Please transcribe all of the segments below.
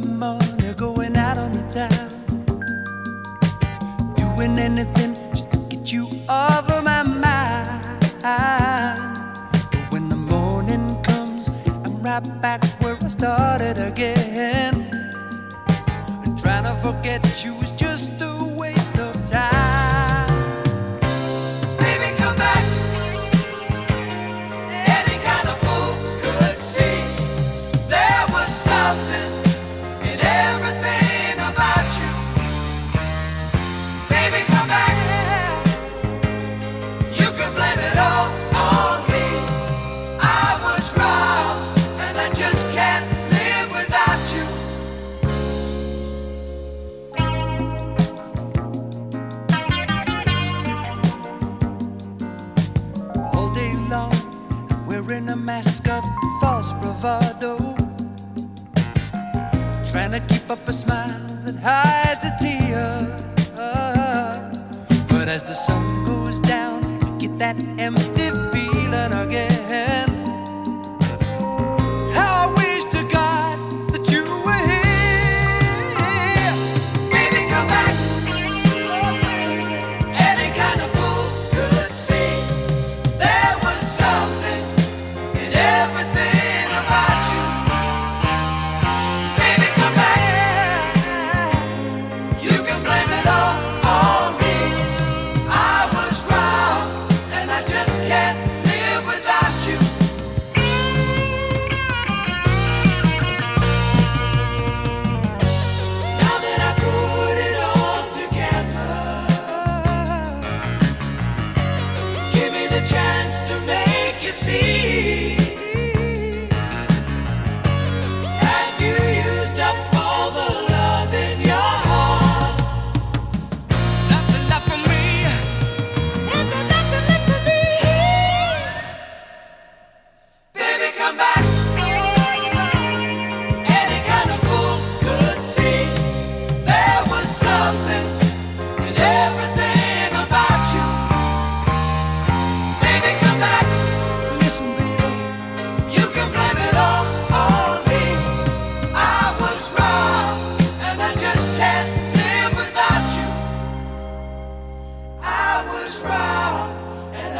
my money going out on the town. Doing anything just to get you off of my mind. But when the morning comes, I'm right back where I started again. And trying to forget you is just a way. Wearing a mask of false bravado. Trying to keep up a smile that hides a tear. But as the sun goes down, you get that empty feeling.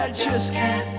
I just can't.